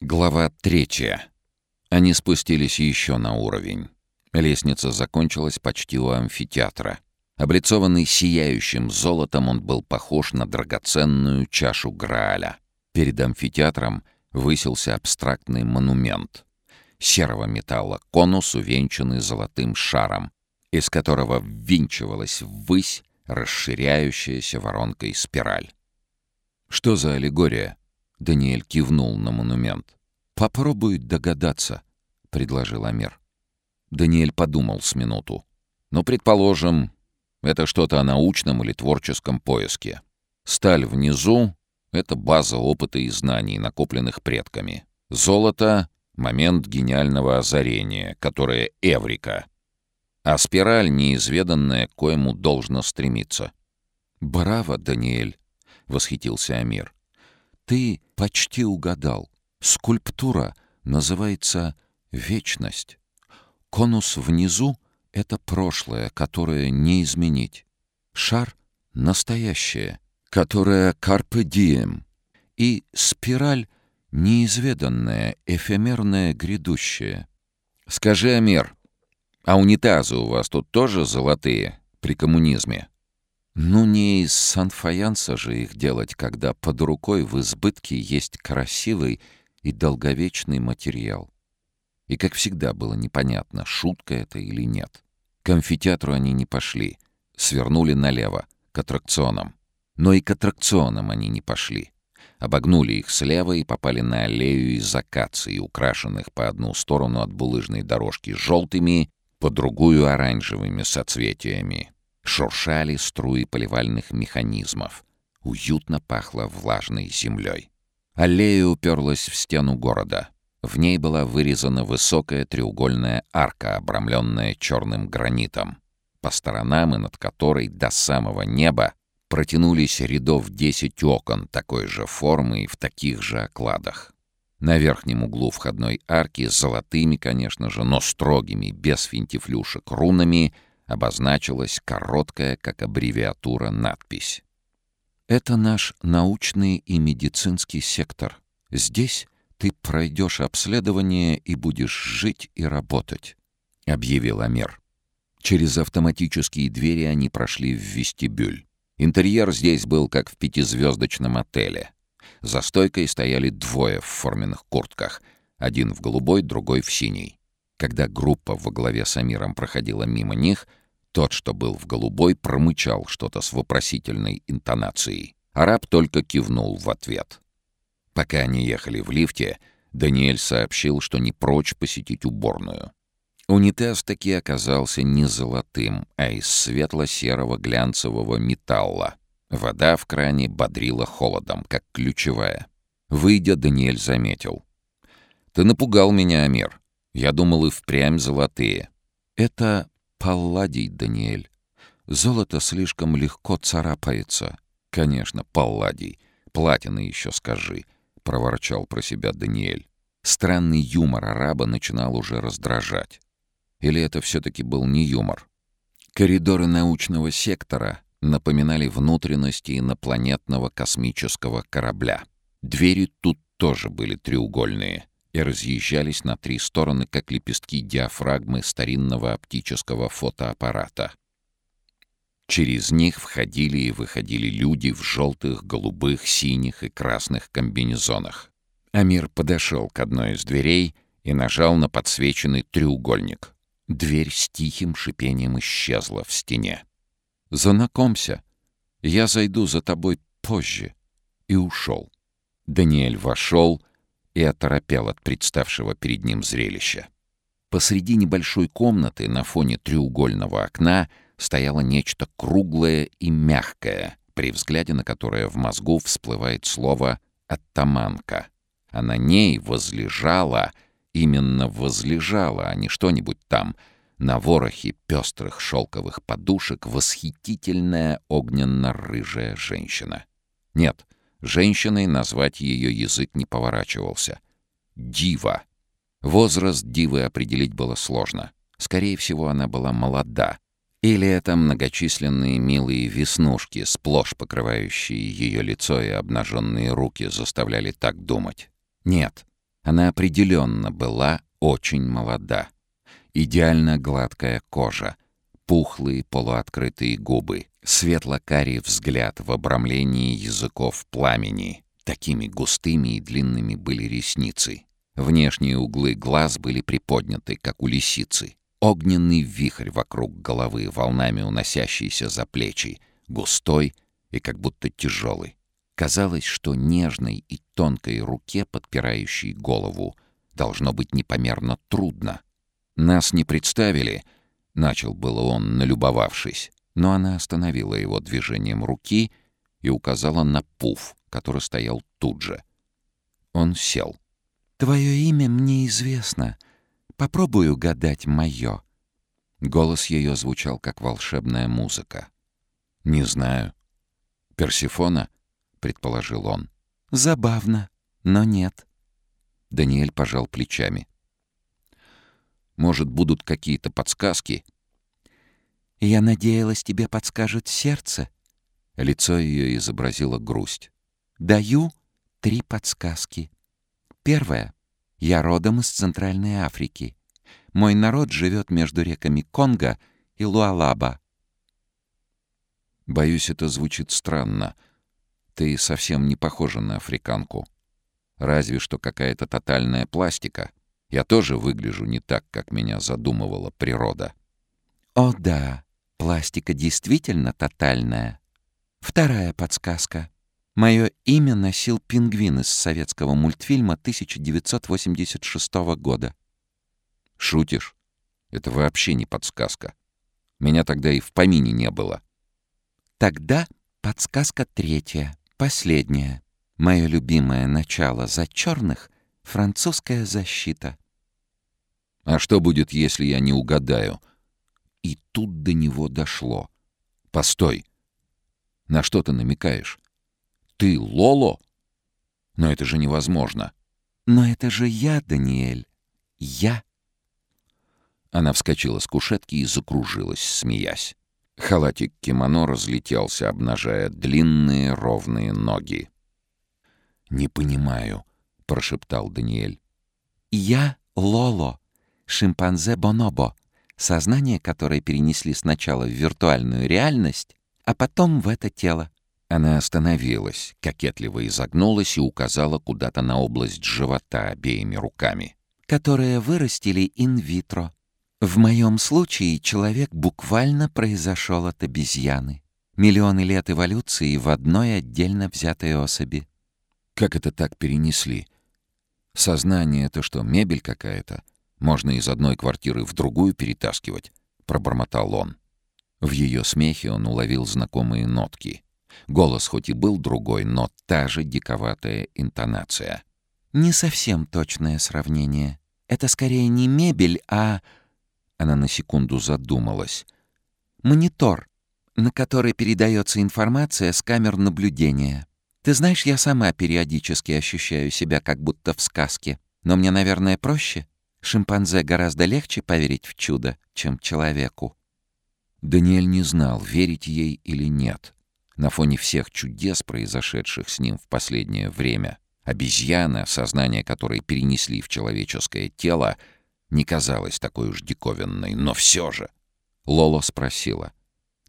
Глава третья. Они спустились еще на уровень. Лестница закончилась почти у амфитеатра. Облицованный сияющим золотом, он был похож на драгоценную чашу Грааля. Перед амфитеатром высился абстрактный монумент. Серого металла конус, увенчанный золотым шаром, из которого ввинчивалась ввысь расширяющаяся воронкой спираль. «Что за аллегория?» — Даниэль кивнул на монумент. «Попробуй догадаться», — предложил Амир. Даниэль подумал с минуту. «Ну, предположим, это что-то о научном или творческом поиске. Сталь внизу — это база опыта и знаний, накопленных предками. Золото — момент гениального озарения, которое Эврика. А спираль — неизведанная, к коему должно стремиться». «Браво, Даниэль!» — восхитился Амир. «Ты почти угадал. Скульптура называется «Вечность». Конус внизу — это прошлое, которое не изменить. Шар — настоящее, которое «Carpe diem». И спираль — неизведанное, эфемерное, грядущее. «Скажи, Амир, а унитазы у вас тут тоже золотые при коммунизме?» Ну не из санфаянса же их делать, когда под рукой в избытке есть красивый и долговечный материал. И, как всегда, было непонятно, шутка это или нет. К амфитеатру они не пошли, свернули налево, к аттракционам. Но и к аттракционам они не пошли. Обогнули их слева и попали на аллею из акаций, украшенных по одну сторону от булыжной дорожки желтыми, по другую оранжевыми соцветиями. Шуршали струи поливальных механизмов. Уютно пахло влажной землей. Аллея уперлась в стену города. В ней была вырезана высокая треугольная арка, обрамленная черным гранитом, по сторонам и над которой до самого неба протянулись рядов десять окон такой же формы и в таких же окладах. На верхнем углу входной арки с золотыми, конечно же, но строгими, без финтифлюшек, рунами обозначилась короткая, как аббревиатура, надпись это наш научный и медицинский сектор. Здесь ты пройдешь обследование и будешь жить и работать», — объявил Амир. Через автоматические двери они прошли в вестибюль. Интерьер здесь был как в пятизвездочном отеле. За стойкой стояли двое в форменных куртках, один в голубой, другой в синий. Когда группа во главе с Амиром проходила мимо них — тот, что был в голубой, промычал что-то с вопросительной интонацией. Араб только кивнул в ответ. Пока они ехали в лифте, Даниэль сообщил, что не прочь посетить уборную. Унитаз таки оказался не золотым, а из светло-серого глянцевого металла. Вода в кране бодрила холодом, как ключевая. Выйдя, Даниэль заметил. «Ты напугал меня, Амир. Я думал, и впрямь золотые». «Это Палладий, Даниэль. Золото слишком легко царапается. Конечно, палладий. Платины еще скажи, — проворчал про себя Даниэль. Странный юмор араба начинал уже раздражать. Или это все-таки был не юмор? Коридоры научного сектора напоминали внутренности инопланетного космического корабля. Двери тут тоже были треугольные — и разъезжались на три стороны, как лепестки диафрагмы старинного оптического фотоаппарата. Через них входили и выходили люди в желтых, голубых, синих и красных комбинезонах. Амир подошел к одной из дверей и нажал на подсвеченный треугольник. Дверь с тихим шипением исчезла в стене. «Знакомься, я зайду за тобой позже». И ушел. Даниэль вошел и оторопел от представшего перед ним зрелища. Посреди небольшой комнаты на фоне треугольного окна стояло нечто круглое и мягкое, при взгляде на которое в мозгу всплывает слово «оттаманка». А на ней возлежала, именно возлежала, а не что-нибудь там, на ворохе пестрых шелковых подушек восхитительная огненно-рыжая женщина. Нет, Женщиной назвать ее язык не поворачивался. Дива. Возраст Дивы определить было сложно. Скорее всего, она была молода. Или это многочисленные милые веснушки, сплошь покрывающие ее лицо и обнаженные руки, заставляли так думать. Нет, Она определенно была очень молода. Идеально гладкая кожа, пухлые полуоткрытые губы, светло-карий взгляд в обрамлении языков пламени. Такими густыми и длинными были ресницы. Внешние углы глаз были приподняты, как у лисицы. Огненный вихрь вокруг головы, волнами уносящийся за плечи, густой и как будто тяжелый. Казалось, что нежной и тонкой руке, подпирающей голову, должно быть непомерно трудно. «Нас не представили», — начал было он, налюбовавшись, но она остановила его движением руки и указала на пуф, который стоял тут же. Он сел. «Твое имя мне известно. Попробую гадать мое». Голос ее звучал, как волшебная музыка. «Не знаю. Персифона?» предположил он. «Забавно, но нет». Даниэль пожал плечами. «Может, будут какие-то подсказки?» «Я надеялась, тебе подскажет сердце». Лицо ее изобразило грусть. «Даю три подсказки. Первая. Я родом из Центральной Африки. Мой народ живет между реками Конго и Луалаба». «Боюсь, это звучит странно», ты совсем не похожа на африканку. Разве что какая-то тотальная пластика. Я тоже выгляжу не так, как меня задумывала природа. О да, пластика действительно тотальная. Вторая подсказка. Мое имя носил пингвин из советского мультфильма 1986 года. Шутишь? Это вообще не подсказка. Меня тогда и в помине не было. Тогда подсказка третья. Последнее. Мое любимое начало за черных — французская защита. А что будет, если я не угадаю? И тут до него дошло. Постой. На что ты намекаешь? Ты Лоло? Но это же невозможно. Но это же я, Даниэль. Я. Она вскочила с кушетки и закружилась, смеясь. Халатик кимоно разлетелся, обнажая длинные ровные ноги. «Не понимаю», — прошептал Даниэль. «Я Лоло, шимпанзе Бонобо, сознание которое перенесли сначала в виртуальную реальность, а потом в это тело». Она остановилась, кокетливо изогнулась и указала куда-то на область живота обеими руками. «Которые вырастили инвитро. В моем случае человек буквально произошел от обезьяны. Миллионы лет эволюции в одной отдельно взятой особи. Как это так перенесли? Сознание — это что, мебель какая-то? Можно из одной квартиры в другую перетаскивать? Пробормотал он. В ее смехе он уловил знакомые нотки. Голос хоть и был другой, но та же диковатая интонация. «Не совсем точное сравнение. Это скорее не мебель, а она на секунду задумалась. «Монитор, на который передается информация с камер наблюдения. Ты знаешь, я сама периодически ощущаю себя как будто в сказке. Но мне, наверное, проще. Шимпанзе гораздо легче поверить в чудо, чем человеку». Даниэль не знал, верить ей или нет. На фоне всех чудес, произошедших с ним в последнее время, обезьяна, сознание которой перенесли в человеческое тело, не казалась такой уж диковинной, но все же. Лоло спросила.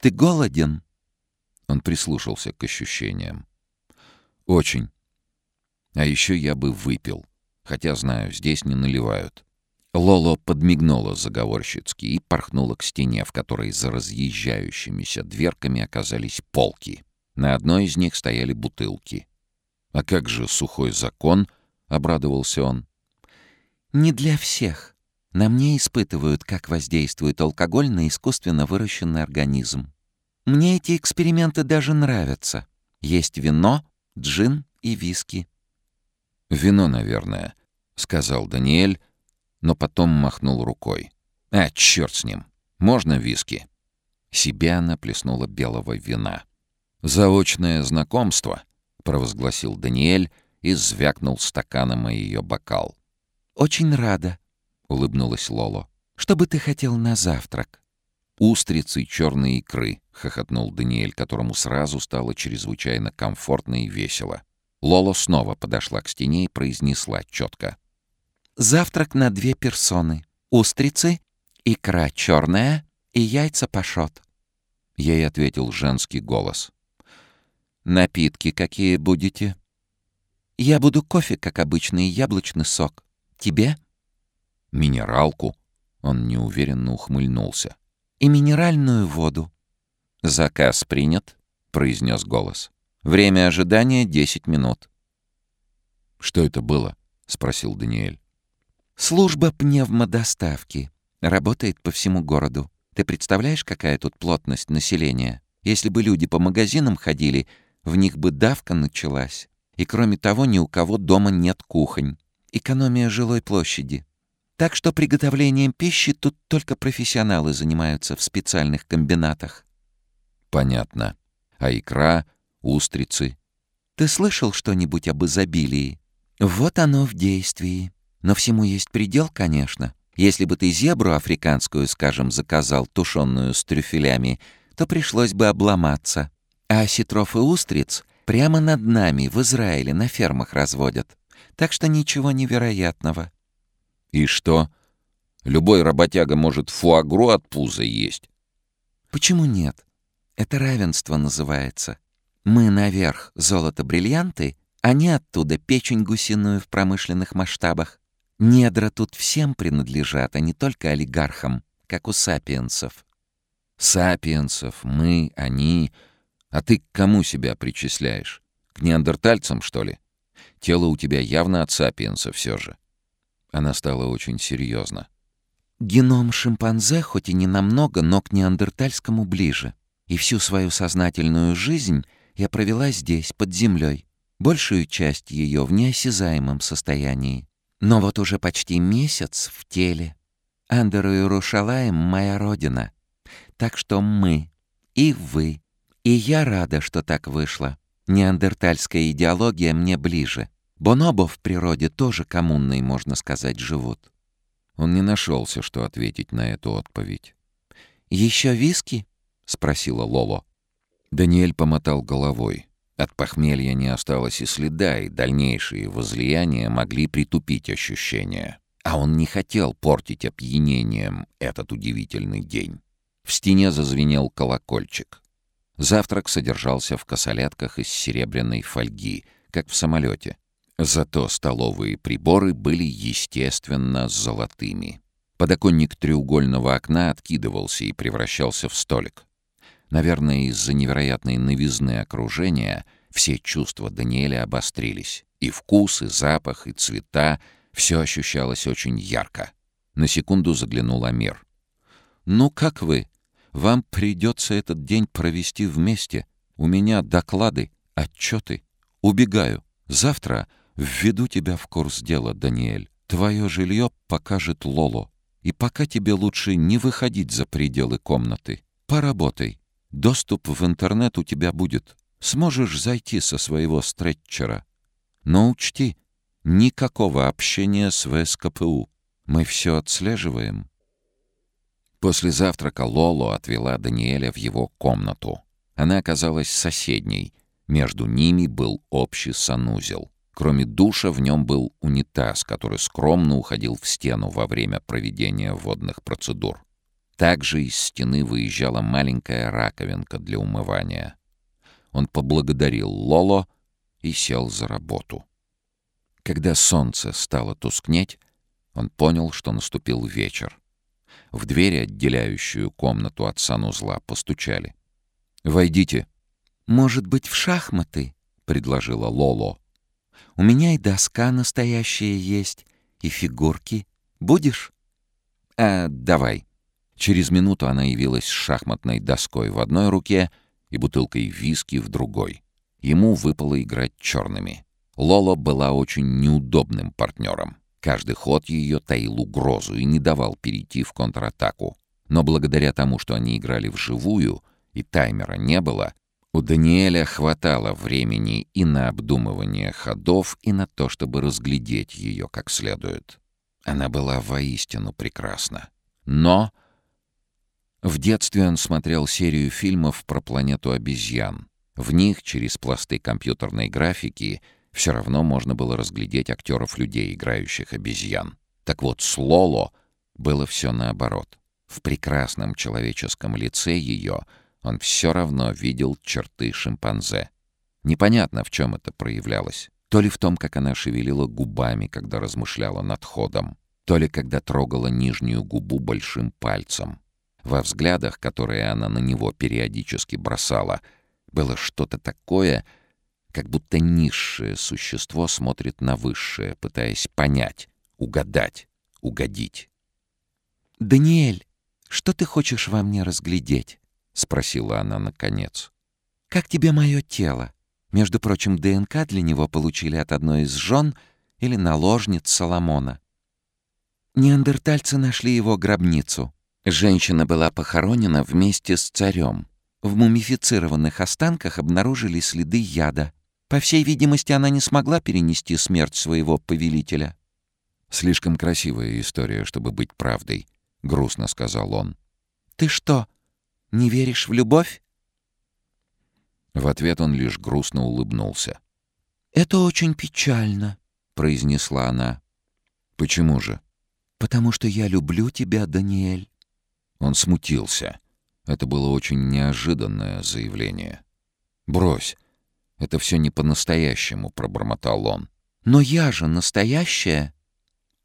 «Ты голоден?» Он прислушался к ощущениям. «Очень. А еще я бы выпил. Хотя, знаю, здесь не наливают». Лоло подмигнула заговорщицки и порхнула к стене, в которой за разъезжающимися дверками оказались полки. На одной из них стояли бутылки. «А как же сухой закон?» — обрадовался он. «Не для всех. На мне испытывают, как воздействует алкоголь на искусственно выращенный организм. Мне эти эксперименты даже нравятся. Есть вино, джин и виски. «Вино, наверное», — сказал Даниэль, но потом махнул рукой. «А, черт с ним! Можно виски?» Себе она плеснула белого вина. «Заочное знакомство», — провозгласил Даниэль и звякнул стаканом о ее бокал. «Очень рада», — улыбнулась Лоло. «Что бы ты хотел на завтрак?» «Устрицы черные икры», — хохотнул Даниэль, которому сразу стало чрезвычайно комфортно и весело. Лоло снова подошла к стене и произнесла четко. Завтрак на две персоны. Устрицы, икра черная и яйца пашот. Ей ответил женский голос. «Напитки какие будете?» «Я буду кофе, как обычный, яблочный сок. Тебе?» «Минералку». Он неуверенно ухмыльнулся. «И минеральную воду». «Заказ принят», — произнес голос. «Время ожидания — десять минут». «Что это было?» — спросил Даниэль. «Служба пневмодоставки. Работает по всему городу. Ты представляешь, какая тут плотность населения? Если бы люди по магазинам ходили, в них бы давка началась. И кроме того, ни у кого дома нет кухонь. Экономия жилой площади. Так что приготовлением пищи тут только профессионалы занимаются в специальных комбинатах. Понятно. А икра, устрицы? Ты слышал что-нибудь об изобилии? Вот оно в действии. Но всему есть предел, конечно. Если бы ты зебру африканскую, скажем, заказал тушенную с трюфелями, то пришлось бы обломаться. А осетров и устриц прямо над нами в Израиле на фермах разводят. Так что ничего невероятного. И что? Любой работяга может фуагру от пуза есть? Почему нет? Это равенство называется. Мы наверх золото-бриллианты, они оттуда печень гусиную в промышленных масштабах. Недра тут всем принадлежат, а не только олигархам, как у сапиенсов. Сапиенсов, мы, они. А ты к кому себя причисляешь? К неандертальцам, что ли? Тело у тебя явно от сапиенса все же. Она стала очень серьезна. Геном шимпанзе хоть и не намного, но к неандертальскому ближе. И всю свою сознательную жизнь я провела здесь, под землей. Большую часть ее в неосязаемом состоянии. Но вот уже почти месяц в теле. Андеру Иерушалаем — моя родина. Так что мы, и вы, и я рада, что так вышло. Неандертальская идеология мне ближе. Бонобо в природе тоже коммунной, можно сказать, живут. Он не нашелся, что ответить на эту отповедь. «Еще виски?» — спросила Лоло. Даниэль помотал головой. От похмелья не осталось и следа, и дальнейшие возлияния могли притупить ощущения. А он не хотел портить опьянением этот удивительный день. В стене зазвенел колокольчик. Завтрак содержался в косолятках из серебряной фольги, как в самолете. Зато столовые приборы были, естественно, золотыми. Подоконник треугольного окна откидывался и превращался в столик. Наверное, из-за невероятной новизны окружения все чувства Даниэля обострились. И вкус, и запах, и цвета — все ощущалось очень ярко. На секунду заглянул Амир. «Ну как вы? Вам придется этот день провести вместе. У меня доклады, отчеты. Убегаю. Завтра введу тебя в курс дела, Даниэль. Твое жилье покажет Лоло. И пока тебе лучше не выходить за пределы комнаты. Поработай. Доступ в интернет у тебя будет. Сможешь зайти со своего стретчера. Но учти, никакого общения с ВСКПУ. Мы все отслеживаем. После завтрака Лоло отвела Даниэля в его комнату. Она оказалась соседней. Между ними был общий санузел. Кроме душа в нем был унитаз, который скромно уходил в стену во время проведения водных процедур. Также из стены выезжала маленькая раковинка для умывания. Он поблагодарил Лоло и сел за работу. Когда солнце стало тускнеть, он понял, что наступил вечер. В дверь, отделяющую комнату от санузла, постучали. «Войдите». «Может быть, в шахматы?» — предложила Лоло. «У меня и доска настоящая есть, и фигурки. Будешь?» «А, давай». Через минуту она явилась с шахматной доской в одной руке и бутылкой виски в другой. Ему выпало играть черными. Лола была очень неудобным партнером. Каждый ход ее таил угрозу и не давал перейти в контратаку. Но благодаря тому, что они играли вживую, и таймера не было, у Даниэля хватало времени и на обдумывание ходов, и на то, чтобы разглядеть ее как следует. Она была воистину прекрасна. Но в детстве он смотрел серию фильмов про планету обезьян. В них, через пласты компьютерной графики, все равно можно было разглядеть актеров людей, играющих обезьян. Так вот, с Лоло было все наоборот. В прекрасном человеческом лице ее он все равно видел черты шимпанзе. Непонятно, в чем это проявлялось. То ли в том, как она шевелила губами, когда размышляла над ходом, то ли когда трогала нижнюю губу большим пальцем. Во взглядах, которые она на него периодически бросала, было что-то такое, как будто низшее существо смотрит на высшее, пытаясь понять, угадать, угодить. «Даниэль, что ты хочешь во мне разглядеть?» — спросила она наконец. «Как тебе мое тело? Между прочим, ДНК для него получили от одной из жен или наложниц Соломона. Неандертальцы нашли его гробницу. Женщина была похоронена вместе с царем. В мумифицированных останках обнаружили следы яда. По всей видимости, она не смогла перенести смерть своего повелителя. «Слишком красивая история, чтобы быть правдой», — грустно сказал он. «Ты что, не веришь в любовь?» В ответ он лишь грустно улыбнулся. «Это очень печально», — произнесла она. «Почему же?» «Потому что я люблю тебя, Даниэль». Он смутился. Это было очень неожиданное заявление. «Брось, это все не по-настоящему», — пробормотал он. «Но я же настоящая».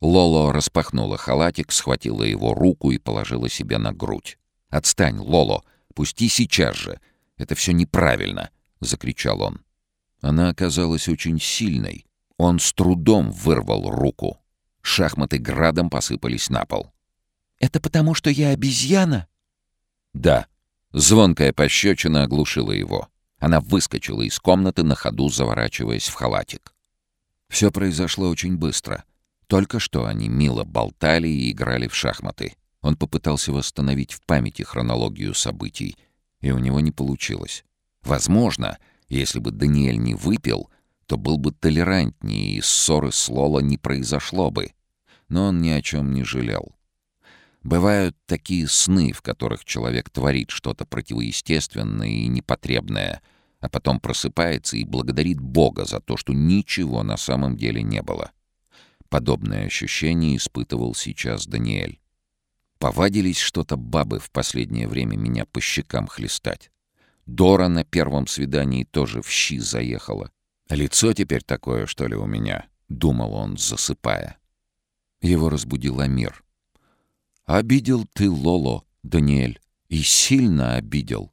Лоло распахнула халатик, схватила его руку и положила себе на грудь. «Отстань, Лоло! Пусти сейчас же! Это все неправильно!» — закричал он. Она оказалась очень сильной. Он с трудом вырвал руку. Шахматы градом посыпались на пол. «Это потому, что я обезьяна?» «Да». Звонкая пощечина оглушила его. Она выскочила из комнаты, на ходу заворачиваясь в халатик. Все произошло очень быстро. Только что они мило болтали и играли в шахматы. Он попытался восстановить в памяти хронологию событий — и у него не получилось. Возможно, если бы Даниэль не выпил, то был бы толерантнее, и ссоры с Лоло не произошло бы. Но он ни о чем не жалел. Бывают такие сны, в которых человек творит что-то противоестественное и непотребное, а потом просыпается и благодарит Бога за то, что ничего на самом деле не было. Подобное ощущение испытывал сейчас Даниэль. Повадились что-то бабы в последнее время меня по щекам хлестать. Дора на первом свидании тоже в щи заехала. Лицо теперь такое, что ли, у меня, — думал он, засыпая. Его разбудил Амир. «Обидел ты Лоло, Даниэль, и сильно обидел.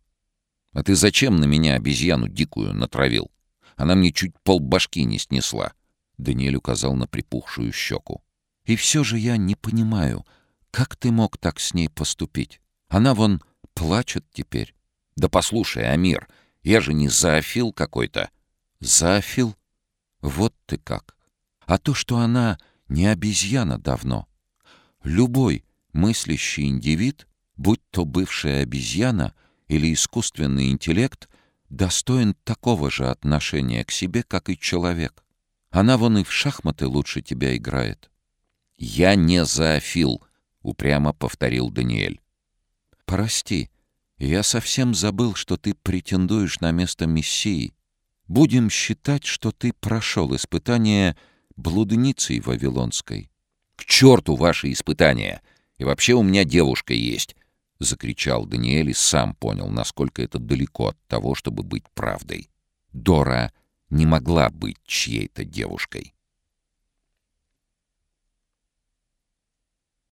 А ты зачем на меня обезьяну дикую натравил? Она мне чуть полбашки не снесла». Даниэль указал на припухшую щеку. «И все же я не понимаю, — как ты мог так с ней поступить? Она вон плачет теперь. Да послушай, Амир, я же не зоофил какой-то. Зоофил? Вот ты как. А то, что она не обезьяна давно. Любой мыслящий индивид, будь то бывшая обезьяна или искусственный интеллект, достоин такого же отношения к себе, как и человек. Она вон и в шахматы лучше тебя играет. Я не зоофил, упрямо повторил Даниэль. «Прости, я совсем забыл, что ты претендуешь на место Мессии. Будем считать, что ты прошел испытание блудницей Вавилонской». «К черту ваши испытания! И вообще у меня девушка есть!» — закричал Даниэль и сам понял, насколько это далеко от того, чтобы быть правдой. Дора не могла быть чьей-то девушкой.